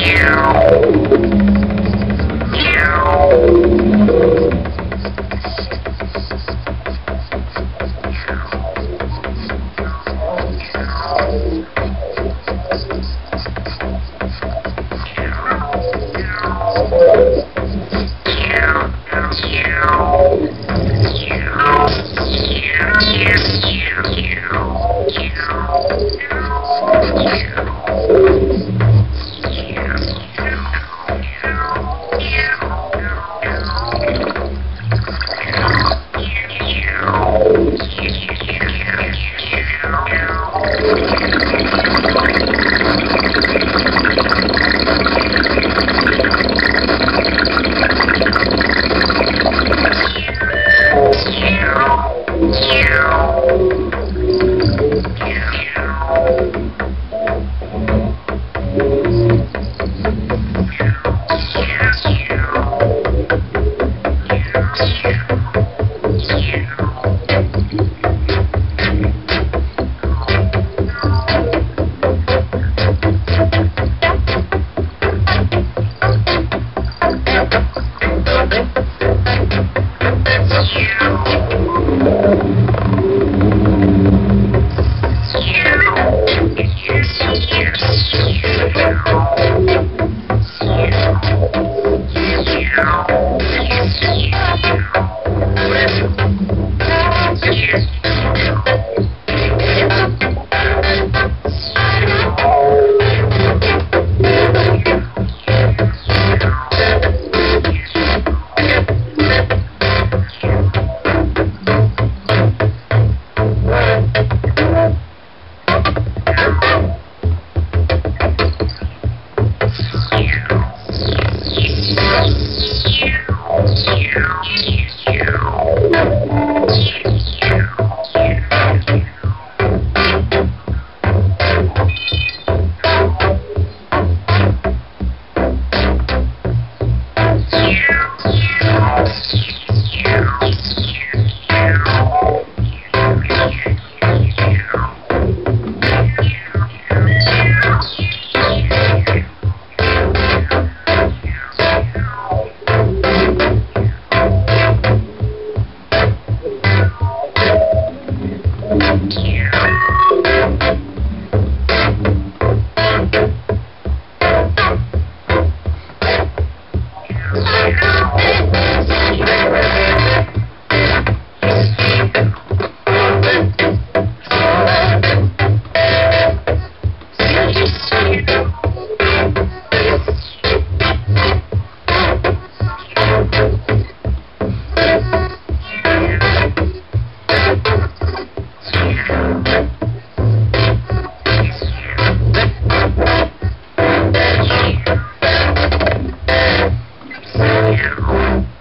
you. Bye.